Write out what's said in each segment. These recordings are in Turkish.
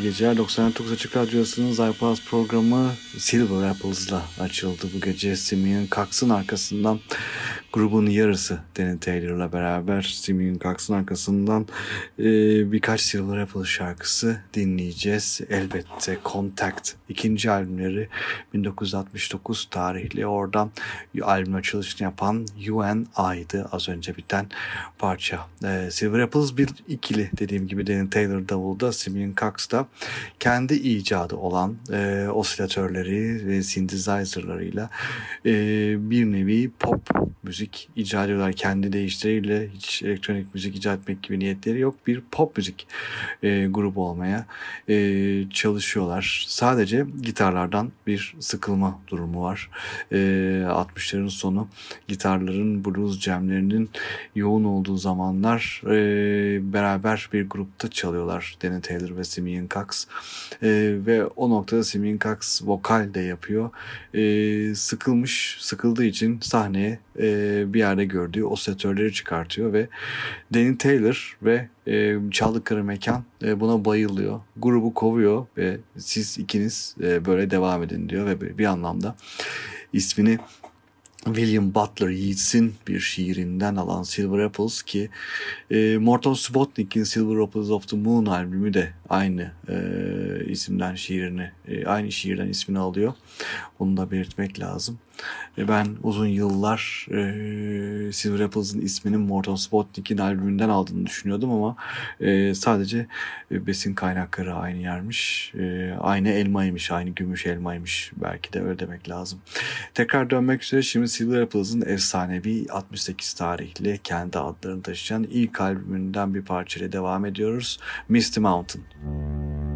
geceler. 99 Açık Radyosu'nun Zaypaz programı Silver Apples'la açıldı bu gece. Simeon Cox'ın arkasından grubun yarısı Danny Taylor'la beraber Simeon Cox'ın arkasından e, birkaç Silver Apple şarkısı dinleyeceğiz. Elbette Contact ikinci albümleri 1969 tarihli oradan albüm açılışını yapan UNI'dı az önce biten parça. E, Silver Apples bir ikili dediğim gibi Danny Taylor davulda Simeon Cox da kendi icadı olan e, osilatörleri ve synthesizerlarıyla e, bir nevi pop müzik icra ediyorlar. Kendi değişleriyle hiç elektronik müzik icat etmek gibi niyetleri yok. Bir pop müzik e, grubu olmaya e, çalışıyorlar. Sadece gitarlardan bir sıkılma durumu var. E, 60'ların sonu gitarların blues jamlerinin yoğun olduğu zamanlar e, beraber bir grupta çalıyorlar. Danny Taylor ve Simeon Cox. E, ve o noktada Simeon Cox vokal de yapıyor. E, sıkılmış, sıkıldığı için sahneye e, bir yerde gördüğü osilatörleri çıkartıyor ve Danny Taylor ve e, çaldıkları mekan e, buna bayılıyor. Grubu kovuyor ve siz ikiniz e, böyle devam edin diyor ve bir anlamda ismini William Butler Yeats'in bir şiirinden alan Silver Apples ki e, Morton Subotnick'in Silver Apples of the Moon albümü de aynı e, isimden şiirini, e, aynı şiirden ismini alıyor. Bunu da belirtmek lazım. Ben uzun yıllar e, Silver Apples'ın isminin Morton Subotnick'in albümünden aldığını düşünüyordum ama e, sadece e, besin kaynakları aynı yermiş. E, aynı elmaymış, aynı gümüş elmaymış. Belki de öyle demek lazım. Tekrar dönmek üzere şimdi Silver Apples'ın efsanevi 68 tarihli kendi adlarını taşıyan ilk albümünden bir parçayla devam ediyoruz. Misty Mountain.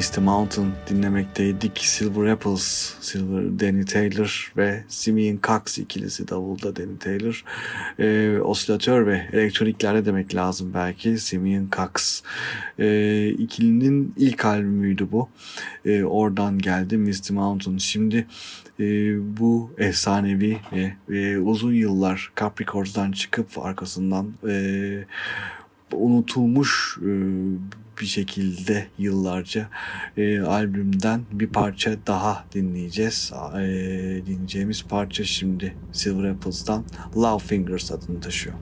Misty Mountain dinlemekteydik. Silver Apples, Silver Danny Taylor ve Simeon Cox ikilisi davulda Danny Taylor. E, osilatör ve elektroniklerde demek lazım belki Simeon Cox. E, ikilinin ilk albümüydü bu. E, oradan geldi Misty Mountain. Şimdi e, bu efsanevi ve e, uzun yıllar Capricorns'dan çıkıp arkasından e, unutulmuş e, bir şekilde yıllarca e, albümden bir parça daha dinleyeceğiz. E, dinleyeceğimiz parça şimdi Silver Apples'dan Love Fingers adını taşıyor.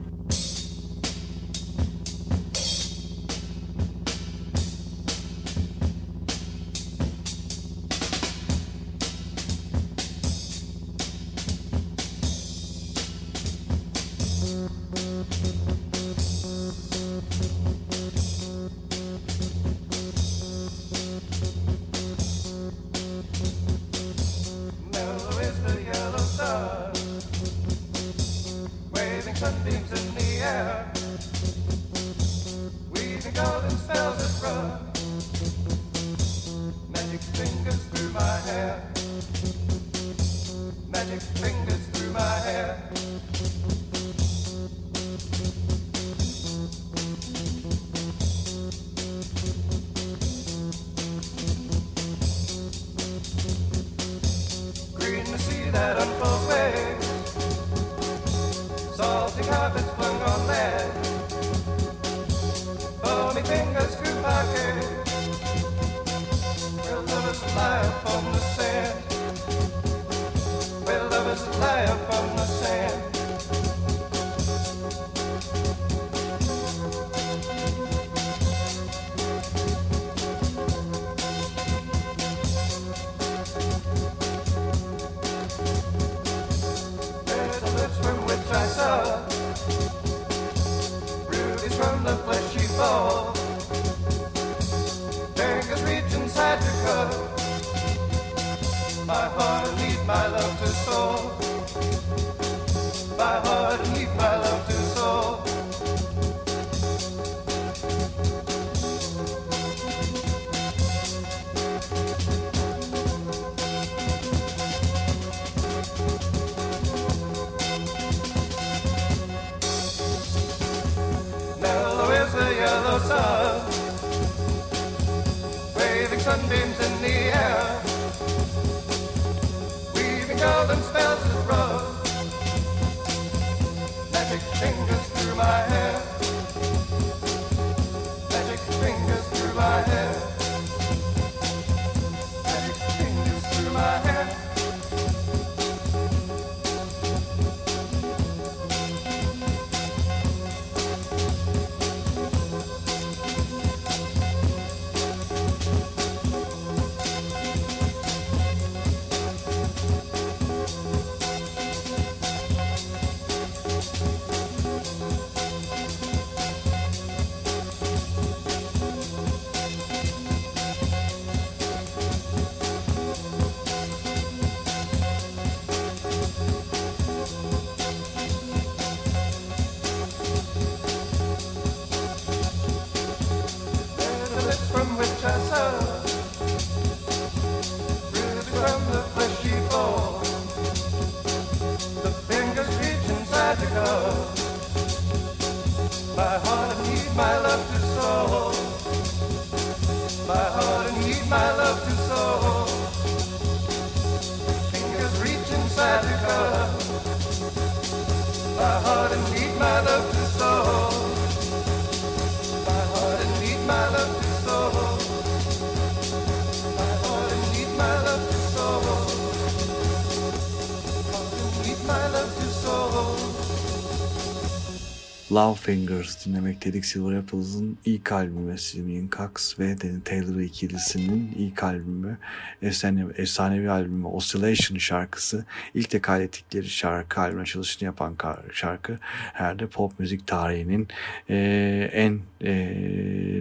Love Fingers dinlemekteydik Silver Apples'ın ilk albümü Simeon Cox ve Danny Taylor ikilisinin ilk albümü. Efsanevi, efsanevi albümü. Oscillation şarkısı. İlk de kaydettikleri şarkı albüm açılışını yapan şarkı. Herhalde pop müzik tarihinin e, en e,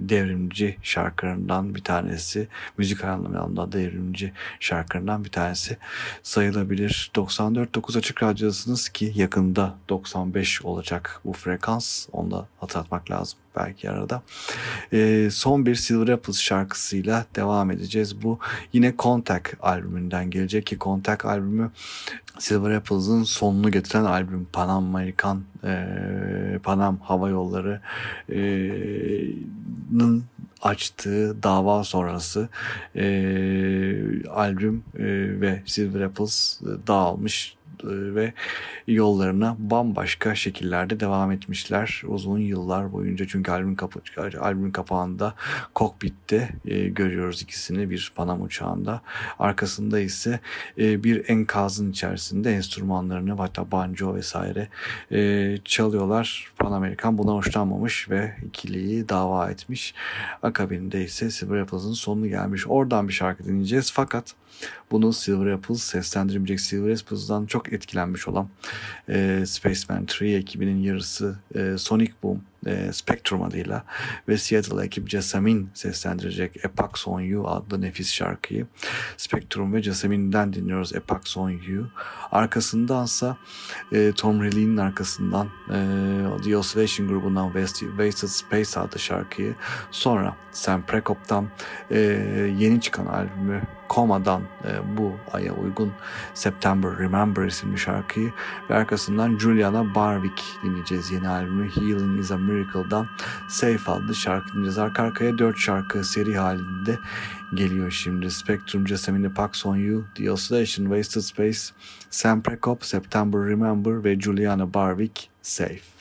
devrimci şarkılarından bir tanesi müzik anlamında devrimci şarkılarından bir tanesi sayılabilir. 94.9 Açık Radyo'dasınız ki yakında 95 olacak bu frekans. Onu da hatırlatmak lazım belki arada. E, son bir Silver Apples şarkısıyla devam edeceğiz. Bu yine Contact albümünden gelecek ki Contact albümü Silver Apples'ın sonunu getiren albüm Pan Amerikan e, Panam Hava Yolları'nın e, açtığı dava sonrası e, albüm e, ve Silver Apples dağılmış e, ve yollarına bambaşka şekillerde devam etmişler uzun yıllar boyunca. Çünkü albüm, kapı, albüm kapağında kokpitte e, görüyoruz ikisini bir Panam uçağında. Arkasında ise e, bir enkazın içerisinde enstrümanlarını hatta banjo vesaire e, çalıyorlar. Pan Amerikan buna hoşlanmamış ve ikiliyi dava etmiş. Akabinde ise Silver Apples'ın sonu gelmiş. Oradan bir şarkı dinleyeceğiz fakat bunu Silver Apples seslendirmeyecek. Silver Apples'dan çok etkilenmiş olan e, Spaceman 3 ekibinin yarısı e, Sonic Boom e, Spectrum adıyla ve Seattle ekip Jasmine seslendirecek Epax on You adlı nefis şarkıyı. Spectrum ve Jasmine'den dinliyoruz Epax on You. Arkasındansa e, Tom Riley'nin arkasından e, The Oscillation grubundan Wasted Space adlı şarkıyı sonra Sam Prekop'tan e, yeni çıkan albümü Koma'dan e, bu aya uygun September Remember isimli şarkıyı ve arkasından Juliana Barwick dinleyeceğiz yeni albümü Healing is a Miracle'dan Safe adlı şarkı dinleyeceğiz. Arka arkaya dört şarkı seri halinde geliyor şimdi. Spectrum, Jessamine Pax on You, The Oscillation, Wasted Space, Sam Prekop, September Remember ve Juliana Barwick Safe.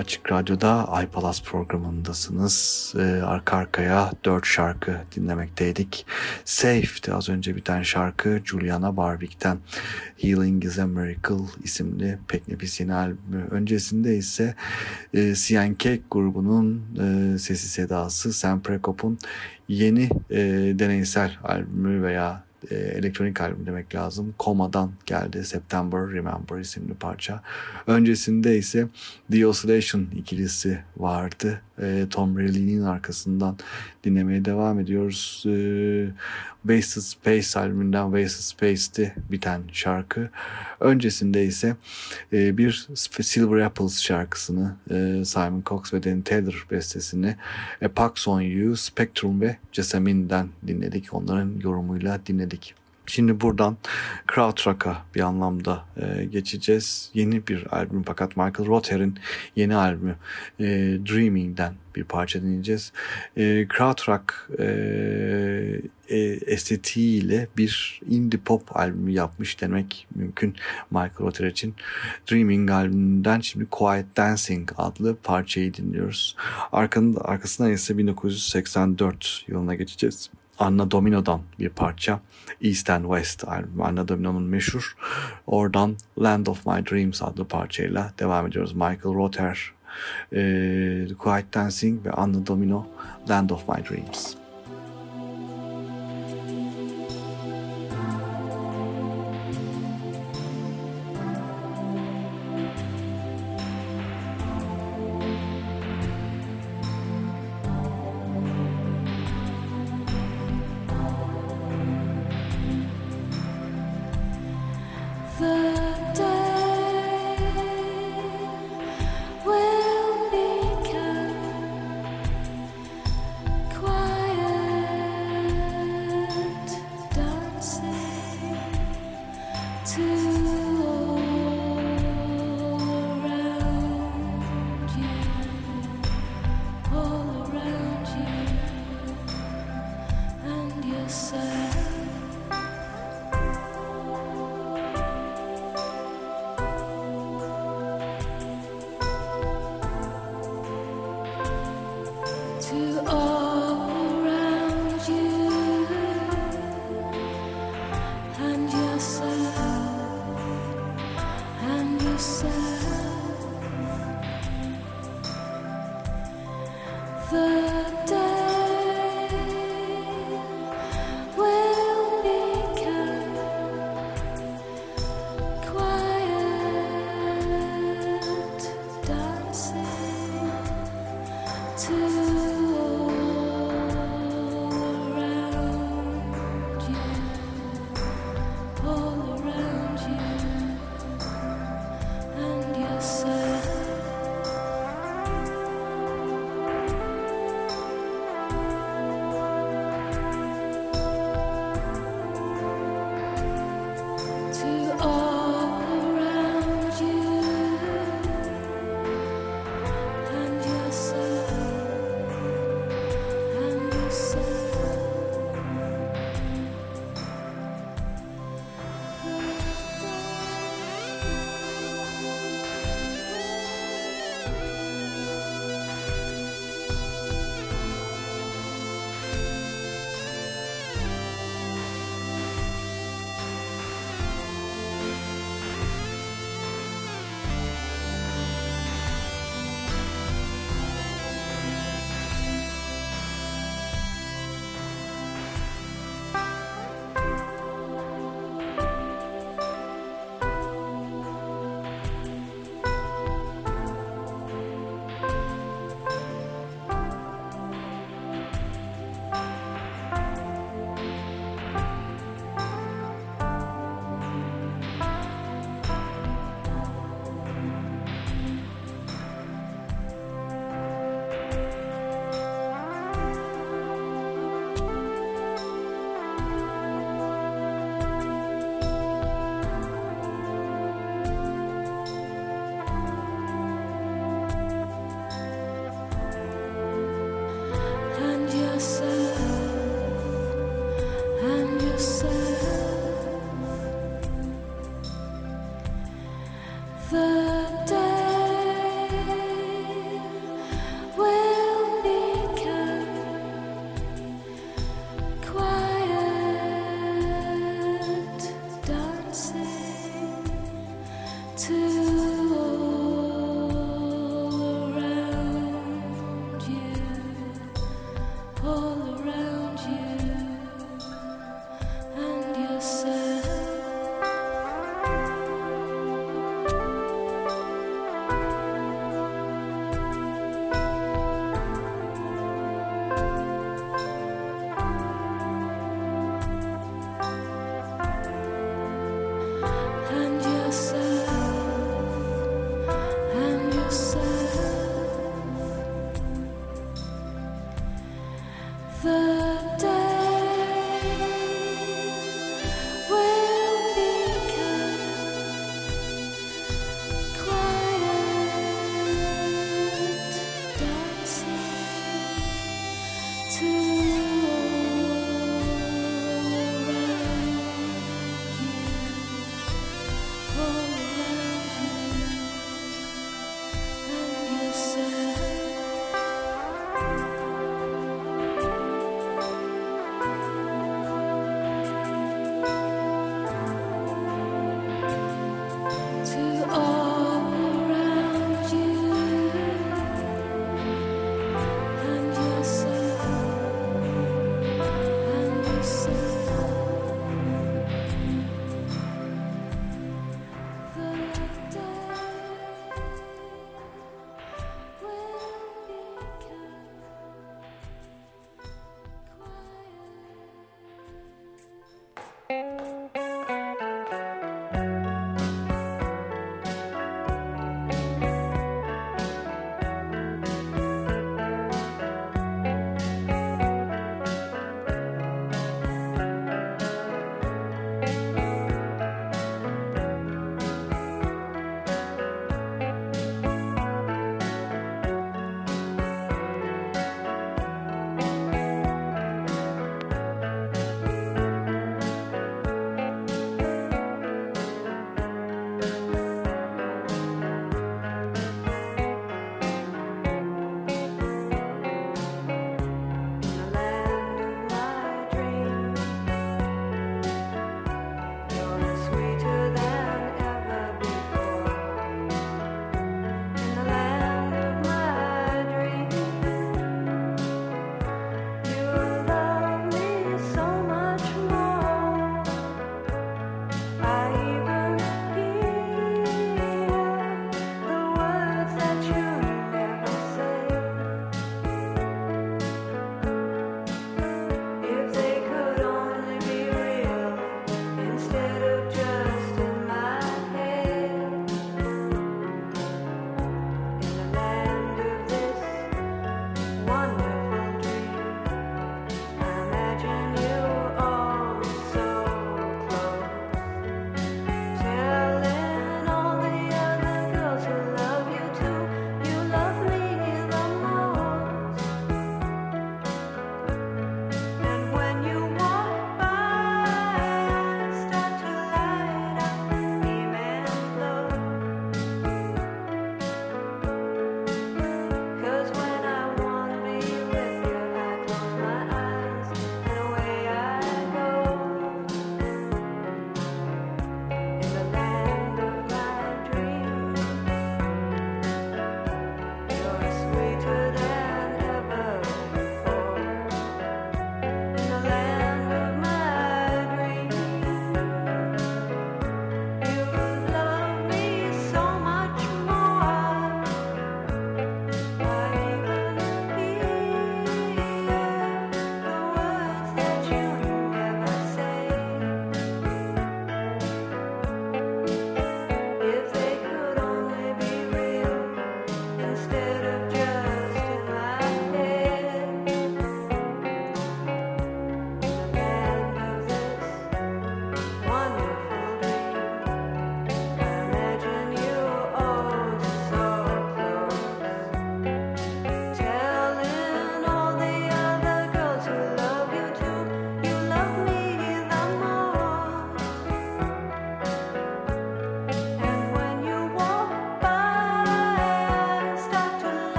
Açık Radyo'da iPalas programındasınız. Ee, arka arkaya dört şarkı dinlemekteydik. Safe'ti az önce biten şarkı Juliana Barwick'ten Healing is a Miracle isimli pek nefis yeni albümü. Öncesinde ise e, Sian Cake grubunun e, sesi sedası Sam Prekop'un yeni e, deneysel albümü veya e, elektronik albüm demek lazım. Koma'dan geldi September Remember isimli parça. Öncesinde ise The Oscillation ikilisi vardı. E, Tom Riley'nin arkasından dinlemeye devam ediyoruz. E, Wasted Space albümünden Wasted Space'ti biten şarkı. Öncesinde ise e, bir Silver Apples şarkısını Simon Cox ve Danny Taylor bestesini A Pax on You, Spectrum ve Jessamyn'den dinledik. Onların yorumuyla dinledik. Şimdi buradan Krautrock'a bir anlamda e, geçeceğiz. Yeni bir albüm fakat Michael Rother'in yeni albümü e, Dreaming'den bir parça dinleyeceğiz. E, Krautrock e, e, estetiğiyle bir indie pop albümü yapmış demek mümkün Michael Rother için. Dreaming albümünden şimdi Quiet Dancing adlı parçayı dinliyoruz. Arkasında, arkasından ise 1984 yılına geçeceğiz. Anna Domino'dan bir parça. East and West albümü Anna Domino'nun meşhur. Oradan Land of My Dreams adlı parçayla devam ediyoruz. Michael Rother, e, Quiet Dancing ve Anna Domino Land of My Dreams.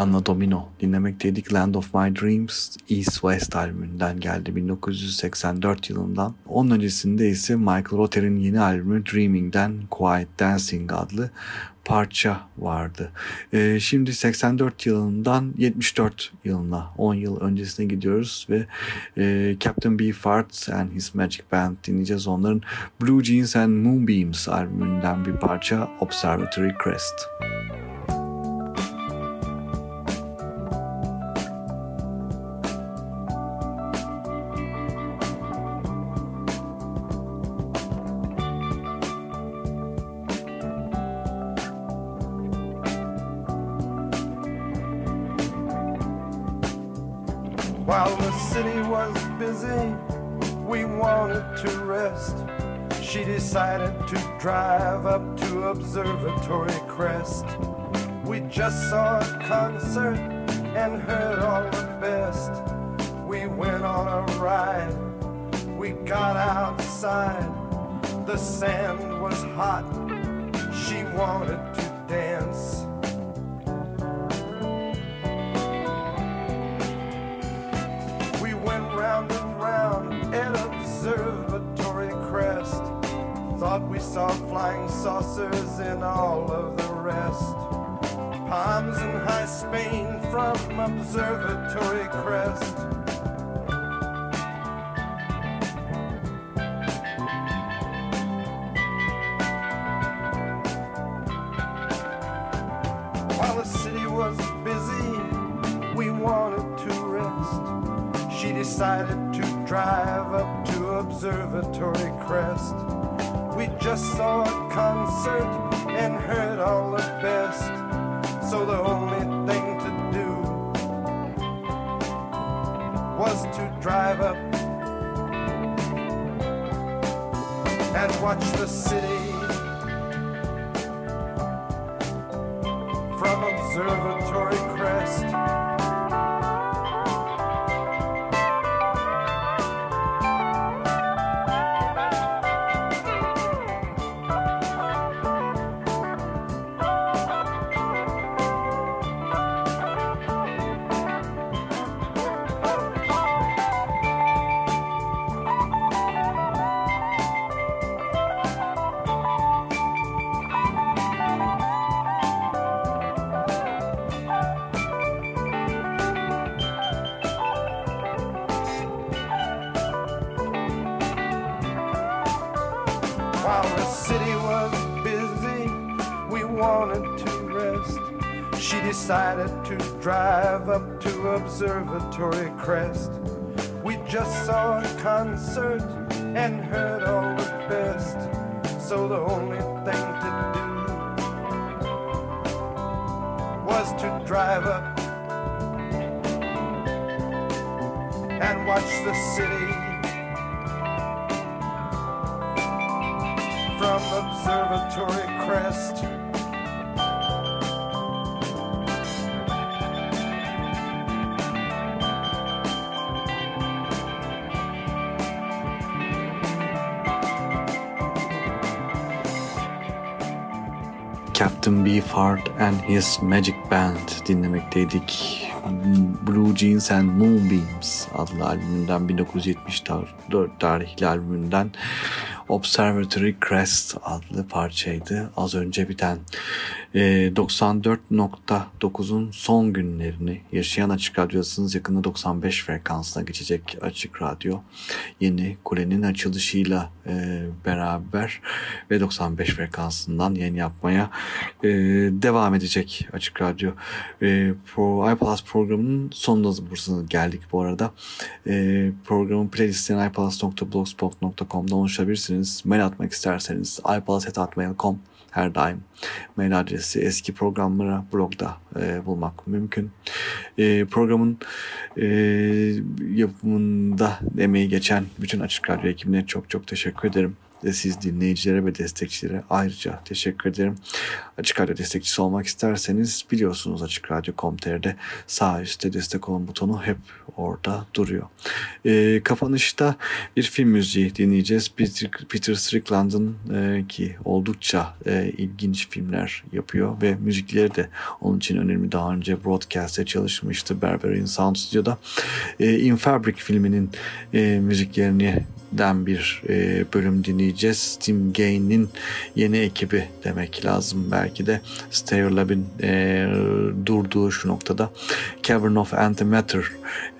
Anna Domino dinlemekteydik. Land of My Dreams East West albümünden geldi 1984 yılından. Onun öncesinde ise Michael Rother'in yeni albümü Dreaming'den Quiet Dancing adlı parça vardı. Ee, şimdi 84 yılından 74 yılına 10 yıl öncesine gidiyoruz ve e, Captain Beefheart and His Magic Band dinleyeceğiz. Onların Blue Jeans and Moonbeams albümünden bir parça Observatory Crest. Müzik Observatory Crest. We just saw a concert and heard all the best. We went on a ride, we got outside. The sand was hot, she wanted to saw flying saucers and all of the rest. Palms in high Spain from Observatory Crest. While the city was busy, we wanted to rest. She decided to drive up to Observatory city was busy, we wanted to rest. She decided to drive up to Observatory Crest. We just saw a concert and heard all the best. So the only thing to do was to drive up and watch the city Captain Beefheart and His Magic Band dinlemekteydik. Blue Jeans and Moonbeams adlı albümünden 1974 tarihli albümünden Observatory Crest adlı parçaydı. Az önce biten 94.9'un son günlerini yaşayan Açık Radyo'dasınız. Yakında 95 frekansına geçecek Açık Radyo. Yeni kulenin açılışıyla e, beraber ve 95 frekansından yayın yapmaya e, devam edecek Açık Radyo. E, Pro iPlus programının sonuna bursuna geldik bu arada. Programın playlistine iPlus.blogspot.com'da ulaşabilirsiniz. Mail atmak isterseniz iPlus.mail.com her daim mail adresi eski programları blogda e, bulmak mümkün. E, programın e, yapımında emeği geçen bütün Açık Radyo ekibine çok çok teşekkür ederim ve siz dinleyicilere ve destekçilere ayrıca teşekkür ederim. Açık Radyo destekçisi olmak isterseniz biliyorsunuz Açık Radyo.com.tr'de sağ üstte destek olun butonu hep orada duruyor. E, kapanışta bir film müziği dinleyeceğiz. Peter, Peter Strickland'ın e, ki oldukça e, ilginç filmler yapıyor ve müzikleri de onun için önemli. Daha önce Broadcast'te çalışmıştı Berberian Sound Studio'da. E, In Fabric filminin e, müziklerini den bir e, bölüm dinleyeceğiz. Tim Gain'in yeni ekibi demek lazım belki de. Stereolab'in e, durduğu şu noktada Cavern of Antimatter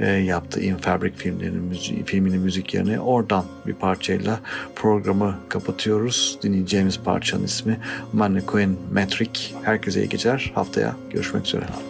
e, yaptı In Fabric filmlerinin müziği, filminin müzik yerine. Oradan bir parçayla programı kapatıyoruz. Dinleyeceğimiz parçanın ismi Mannequin Metric. Herkese iyi geceler. Haftaya görüşmek üzere.